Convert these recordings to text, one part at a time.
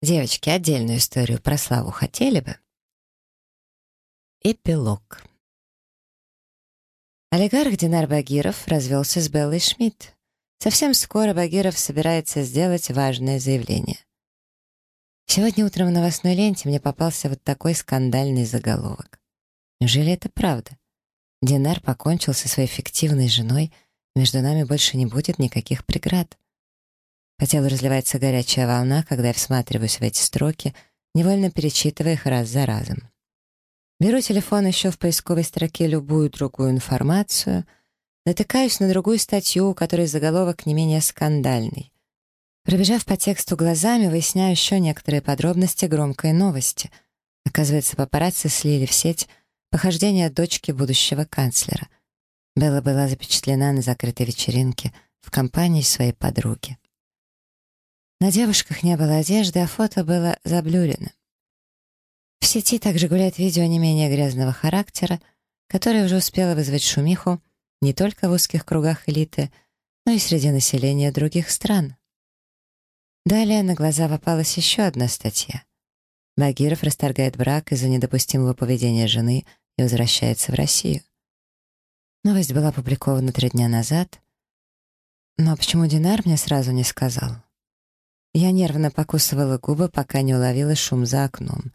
Девочки, отдельную историю про Славу хотели бы? Эпилог. Олигарх Динар Багиров развелся с Беллой Шмидт. Совсем скоро Багиров собирается сделать важное заявление. Сегодня утром в новостной ленте мне попался вот такой скандальный заголовок. Неужели это правда? Динар покончил со своей фиктивной женой, между нами больше не будет никаких преград. По телу разливается горячая волна, когда я всматриваюсь в эти строки, невольно перечитывая их раз за разом. Беру телефон еще в поисковой строке любую другую информацию, натыкаюсь на другую статью, у которой заголовок не менее скандальный. Пробежав по тексту глазами, выясняю еще некоторые подробности громкой новости. Оказывается, папарацци слили в сеть похождения дочки будущего канцлера. Белла была запечатлена на закрытой вечеринке в компании своей подруги. На девушках не было одежды, а фото было заблюрено. В сети также гуляет видео не менее грязного характера, которое уже успело вызвать шумиху не только в узких кругах элиты, но и среди населения других стран. Далее на глаза попалась еще одна статья. Багиров расторгает брак из-за недопустимого поведения жены и возвращается в Россию. Новость была опубликована три дня назад, но почему Динар мне сразу не сказал? Я нервно покусывала губы, пока не уловила шум за окном.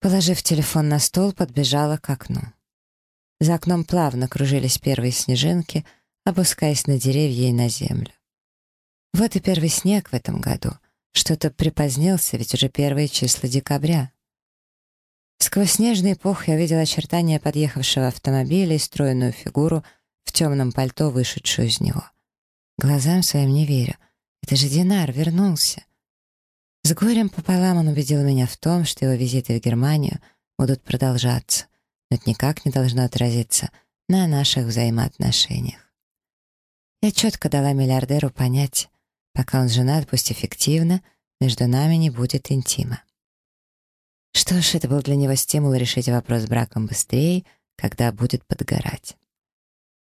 Положив телефон на стол, подбежала к окну. За окном плавно кружились первые снежинки, опускаясь на деревья и на землю. Вот и первый снег в этом году. Что-то припозднился, ведь уже первые числа декабря. Сквозь снежный пух я увидела очертания подъехавшего автомобиля и стройную фигуру в темном пальто, вышедшую из него. Глазам своим не верю — это же Динар вернулся. С горем пополам он убедил меня в том, что его визиты в Германию будут продолжаться, но это никак не должно отразиться на наших взаимоотношениях. Я четко дала миллиардеру понять, пока он женат, пусть эффективно, между нами не будет интима. Что ж, это был для него стимул решить вопрос с браком быстрее, когда будет подгорать.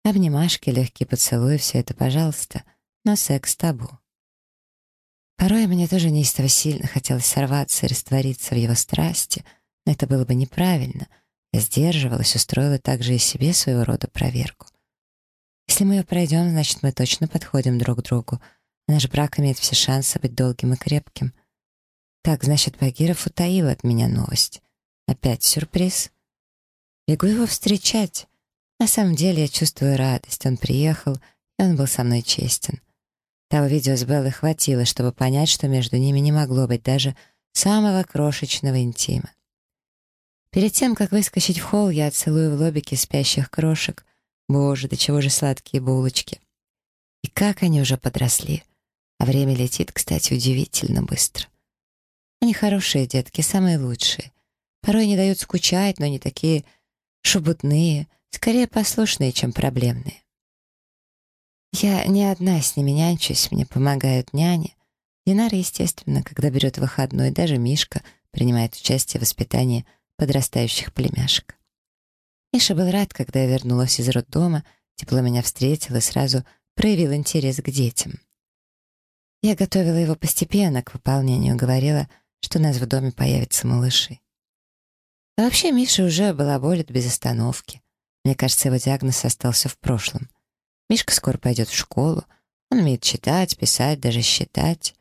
Обнимашки, легкие поцелуи — все это пожалуйста, но секс табу. Порой мне тоже неистово сильно хотелось сорваться и раствориться в его страсти, но это было бы неправильно. Я сдерживалась, устроила также и себе своего рода проверку. Если мы ее пройдем, значит, мы точно подходим друг к другу. наш брак имеет все шансы быть долгим и крепким. Так, значит, Багиров утаил от меня новость. Опять сюрприз. Бегу его встречать. На самом деле я чувствую радость. Он приехал, и он был со мной честен. Того видео с Беллой хватило, чтобы понять, что между ними не могло быть даже самого крошечного интима. Перед тем, как выскочить в холл, я целую в лобики спящих крошек. Боже, до чего же сладкие булочки. И как они уже подросли. А время летит, кстати, удивительно быстро. Они хорошие детки, самые лучшие. Порой не дают скучать, но не такие шубутные, скорее послушные, чем проблемные. Я не одна с ними нянчусь, мне помогают няни. Динара, естественно, когда берет выходной, даже Мишка принимает участие в воспитании подрастающих племяшек. Миша был рад, когда я вернулась из роддома, тепло меня встретил и сразу проявил интерес к детям. Я готовила его постепенно к выполнению, говорила, что у нас в доме появятся малыши. А вообще Миша уже балаболит без остановки. Мне кажется, его диагноз остался в прошлом. Мишка скоро пойдет в школу. Он умеет читать, писать, даже считать.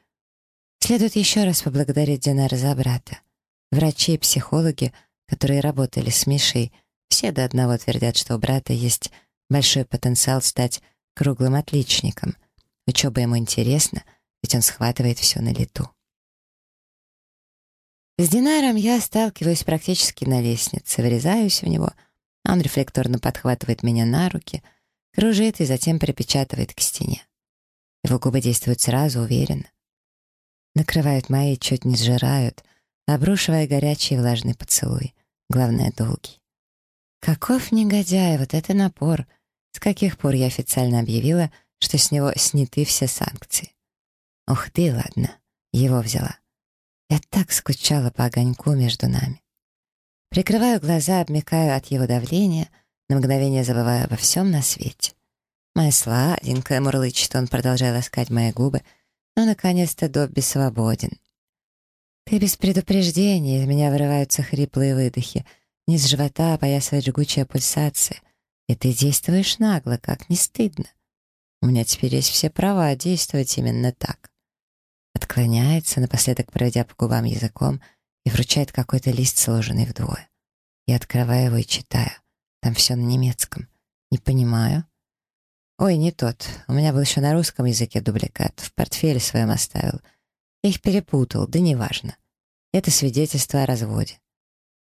Следует еще раз поблагодарить Динара за брата. Врачи и психологи, которые работали с Мишей, все до одного твердят, что у брата есть большой потенциал стать круглым отличником. Учеба ему интересна, ведь он схватывает все на лету. С Динаром я сталкиваюсь практически на лестнице, врезаюсь в него, а он рефлекторно подхватывает меня на руки — кружит и затем припечатывает к стене. Его губы действуют сразу, уверенно. Накрывают мои, чуть не сжирают, обрушивая горячий влажный поцелуй. Главное, долгий. Каков негодяй, вот это напор. С каких пор я официально объявила, что с него сняты все санкции? Ух ты, ладно, его взяла. Я так скучала по огоньку между нами. Прикрываю глаза, обмякаю от его давления — на мгновение забывая обо всем на свете. «Моя сладенькая», — мурлычет он, продолжая ласкать мои губы, но, наконец-то, Добби свободен. Ты без предупреждения, из меня вырываются хриплые выдохи. Низ живота опоясывает жгучая пульсация. И ты действуешь нагло, как не стыдно. У меня теперь есть все права действовать именно так. Отклоняется, напоследок проведя по губам языком, и вручает какой-то лист, сложенный вдвое. Я открываю его и читаю. Там все на немецком. Не понимаю. Ой, не тот. У меня был еще на русском языке дубликат. В портфеле своем оставил. их перепутал, да неважно. Это свидетельство о разводе.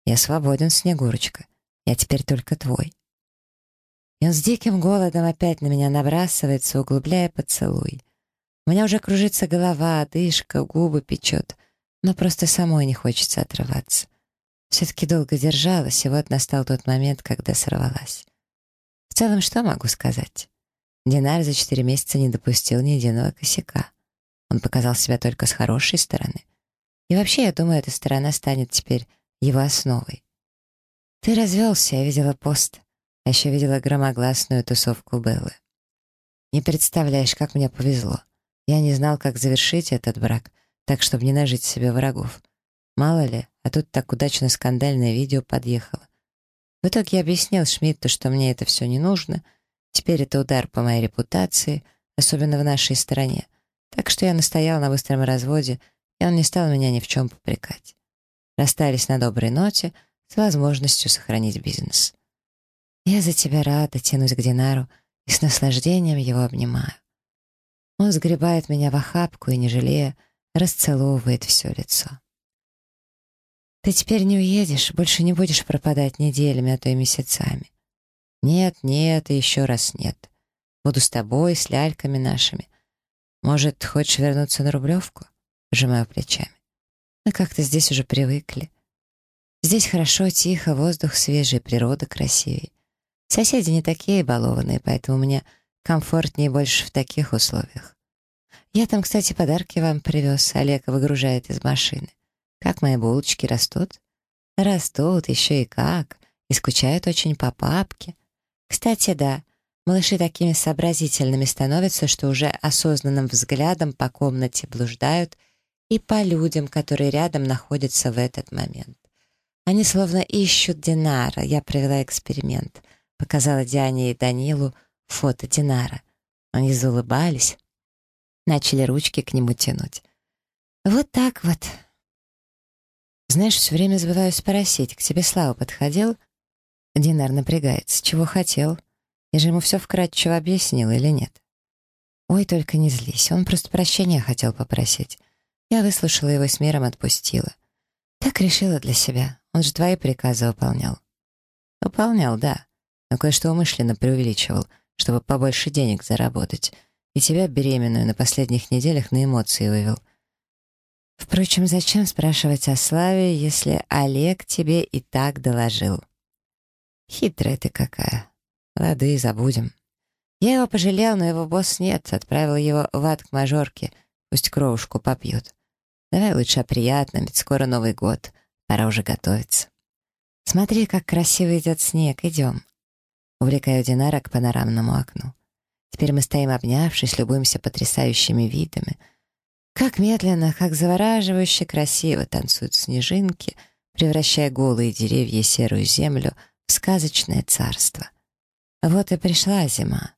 Я свободен, Снегурочка. Я теперь только твой. И он с диким голодом опять на меня набрасывается, углубляя поцелуй. У меня уже кружится голова, дышка, губы печет, но просто самой не хочется отрываться. Все-таки долго держалась, и вот настал тот момент, когда сорвалась. В целом, что могу сказать? Динар за четыре месяца не допустил ни единого косяка. Он показал себя только с хорошей стороны. И вообще, я думаю, эта сторона станет теперь его основой. Ты развелся, я видела пост. А еще видела громогласную тусовку Беллы. Не представляешь, как мне повезло. Я не знал, как завершить этот брак, так, чтобы не нажить себе врагов. Мало ли, а тут так удачно скандальное видео подъехало. В итоге я объяснил Шмидту, что мне это все не нужно. Теперь это удар по моей репутации, особенно в нашей стране. Так что я настоял на быстром разводе, и он не стал меня ни в чем попрекать. Расстались на доброй ноте, с возможностью сохранить бизнес. Я за тебя рада, тянусь к Динару и с наслаждением его обнимаю. Он сгребает меня в охапку и, не жалея, расцеловывает все лицо. Ты теперь не уедешь, больше не будешь пропадать неделями, а то и месяцами. Нет, нет и еще раз нет. Буду с тобой, с ляльками нашими. Может, хочешь вернуться на Рублевку? Сжимаю плечами. Мы как-то здесь уже привыкли. Здесь хорошо, тихо, воздух свежий, природа красивей. Соседи не такие балованные, поэтому мне комфортнее больше в таких условиях. Я там, кстати, подарки вам привез, Олег выгружает из машины. Как мои булочки растут? Растут, еще и как. И скучают очень по папке. Кстати, да, малыши такими сообразительными становятся, что уже осознанным взглядом по комнате блуждают и по людям, которые рядом находятся в этот момент. Они словно ищут Динара. Я провела эксперимент. Показала Диане и Данилу фото Динара. Они заулыбались, начали ручки к нему тянуть. Вот так вот. Знаешь, все время забываю спросить, к тебе Слава подходил? Динар напрягается. Чего хотел? Я же ему все вкратчиво объяснила или нет? Ой, только не злись. Он просто прощения хотел попросить. Я выслушала его с миром, отпустила. Так решила для себя. Он же твои приказы выполнял. Выполнял, да. Но кое-что умышленно преувеличивал, чтобы побольше денег заработать. И тебя, беременную, на последних неделях на эмоции вывел — Впрочем, зачем спрашивать о Славе, если Олег тебе и так доложил? Хитрая ты какая. Лады, забудем. Я его пожалел, но его босс нет. Отправил его в ад к мажорке. Пусть кровушку попьет. Давай лучше о приятном, ведь скоро Новый год. Пора уже готовиться. Смотри, как красиво идет снег. Идем. Увлекаю Динара к панорамному окну. Теперь мы стоим обнявшись, любуемся потрясающими видами — как медленно, как завораживающе красиво танцуют снежинки, превращая голые деревья и серую землю в сказочное царство. Вот и пришла зима.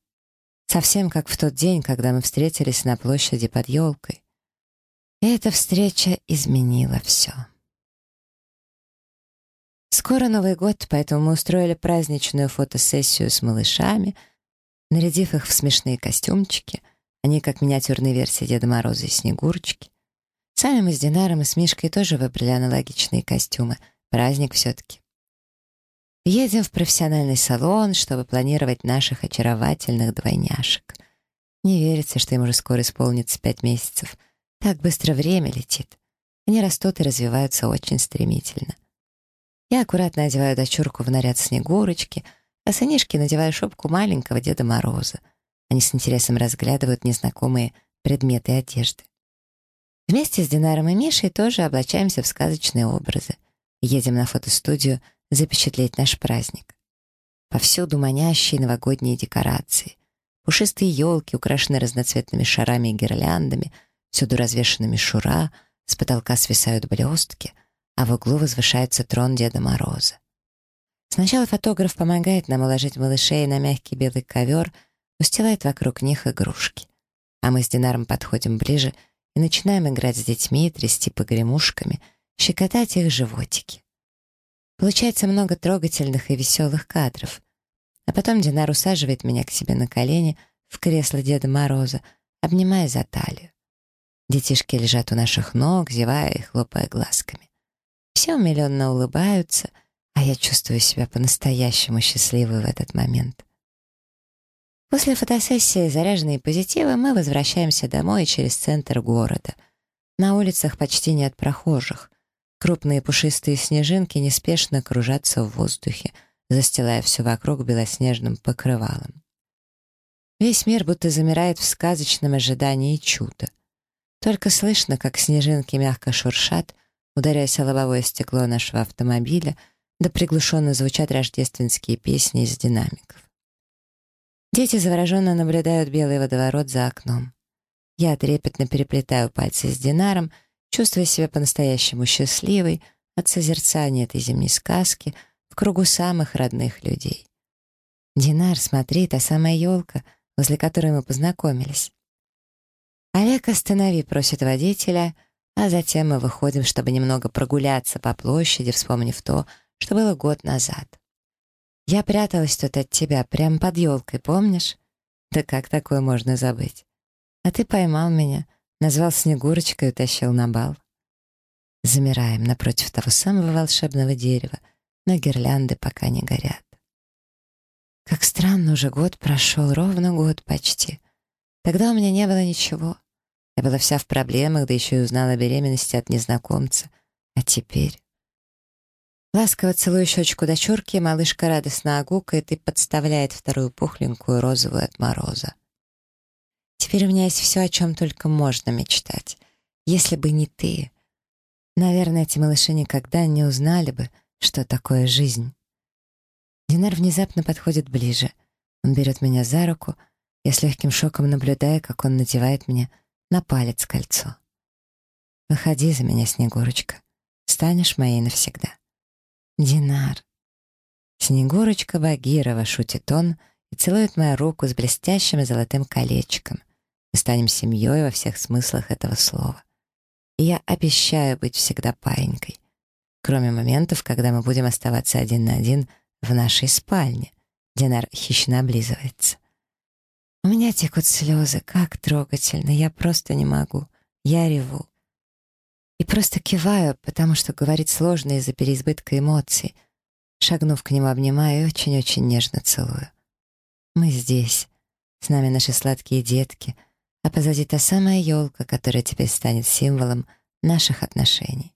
Совсем как в тот день, когда мы встретились на площади под елкой. И эта встреча изменила все. Скоро Новый год, поэтому мы устроили праздничную фотосессию с малышами, нарядив их в смешные костюмчики — они как миниатюрные версии Деда Мороза и Снегурочки. Сами мы с Динаром и с Мишкой тоже выбрали аналогичные костюмы. Праздник все-таки. Едем в профессиональный салон, чтобы планировать наших очаровательных двойняшек. Не верится, что им уже скоро исполнится пять месяцев. Так быстро время летит. Они растут и развиваются очень стремительно. Я аккуратно одеваю дочурку в наряд Снегурочки, а сынишки надеваю шубку маленького Деда Мороза — они с интересом разглядывают незнакомые предметы одежды. Вместе с Динаром и Мишей тоже облачаемся в сказочные образы. Едем на фотостудию запечатлеть наш праздник. Повсюду манящие новогодние декорации. Пушистые елки, украшенные разноцветными шарами и гирляндами, всюду развешаны мишура, с потолка свисают блестки, а в углу возвышается трон Деда Мороза. Сначала фотограф помогает нам уложить малышей на мягкий белый ковер, устилает вокруг них игрушки. А мы с Динаром подходим ближе и начинаем играть с детьми, трясти погремушками, щекотать их животики. Получается много трогательных и веселых кадров. А потом Динар усаживает меня к себе на колени в кресло Деда Мороза, обнимая за талию. Детишки лежат у наших ног, зевая и хлопая глазками. Все умиленно улыбаются — а я чувствую себя по-настоящему счастливой в этот момент. После фотосессии, заряженной позитивом, мы возвращаемся домой через центр города. На улицах почти нет прохожих. Крупные пушистые снежинки неспешно кружатся в воздухе, застилая все вокруг белоснежным покрывалом. Весь мир будто замирает в сказочном ожидании чуда. Только слышно, как снежинки мягко шуршат, ударяясь о лобовое стекло нашего автомобиля — да приглушенно звучат рождественские песни из динамиков. Дети завороженно наблюдают белый водоворот за окном. Я трепетно переплетаю пальцы с Динаром, чувствуя себя по-настоящему счастливой от созерцания этой зимней сказки в кругу самых родных людей. «Динар, смотри, та самая елка, возле которой мы познакомились». «Олег, останови», — просит водителя, а затем мы выходим, чтобы немного прогуляться по площади, вспомнив то, что было год назад. Я пряталась тут от тебя, прямо под елкой, помнишь? Да как такое можно забыть? А ты поймал меня, назвал Снегурочкой и утащил на бал. Замираем напротив того самого волшебного дерева, но гирлянды пока не горят. Как странно, уже год прошел, ровно год почти. Тогда у меня не было ничего. Я была вся в проблемах, да еще и узнала о беременности от незнакомца. А теперь... Ласково целую щечку дочурки, малышка радостно огукает и подставляет вторую пухленькую розовую от мороза. Теперь у меня есть все, о чем только можно мечтать. Если бы не ты, наверное, эти малыши никогда не узнали бы, что такое жизнь. Динар внезапно подходит ближе. Он берет меня за руку, я с легким шоком наблюдаю, как он надевает мне на палец кольцо. «Выходи за меня, Снегурочка, станешь моей навсегда». Динар. Снегурочка Багирова, шутит он и целует мою руку с блестящим золотым колечком. Мы станем семьей во всех смыслах этого слова. И я обещаю быть всегда паинькой. Кроме моментов, когда мы будем оставаться один на один в нашей спальне. Динар хищно облизывается. У меня текут слезы, как трогательно, я просто не могу. Я реву. И просто киваю, потому что говорить сложно из-за переизбытка эмоций. Шагнув к нему, обнимаю и очень-очень нежно целую. Мы здесь. С нами наши сладкие детки, а позади та самая елка, которая теперь станет символом наших отношений.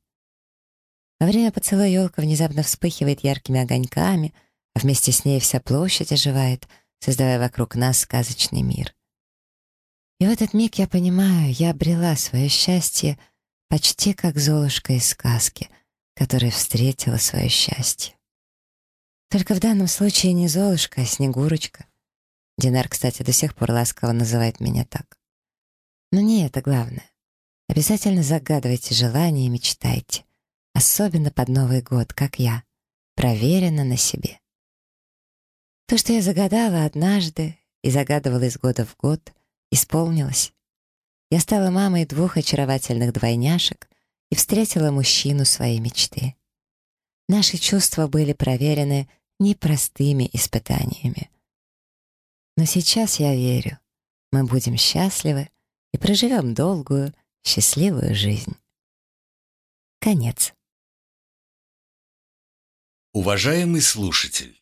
Во время поцелуя елка внезапно вспыхивает яркими огоньками, а вместе с ней вся площадь оживает, создавая вокруг нас сказочный мир. И в этот миг я понимаю, я обрела свое счастье — почти как Золушка из сказки, которая встретила свое счастье. Только в данном случае не Золушка, а Снегурочка. Динар, кстати, до сих пор ласково называет меня так. Но не это главное. Обязательно загадывайте желания и мечтайте. Особенно под Новый год, как я. Проверено на себе. То, что я загадала однажды и загадывала из года в год, исполнилось. Я стала мамой двух очаровательных двойняшек и встретила мужчину своей мечты. Наши чувства были проверены непростыми испытаниями. Но сейчас я верю, мы будем счастливы и проживем долгую, счастливую жизнь. Конец. Уважаемый слушатель!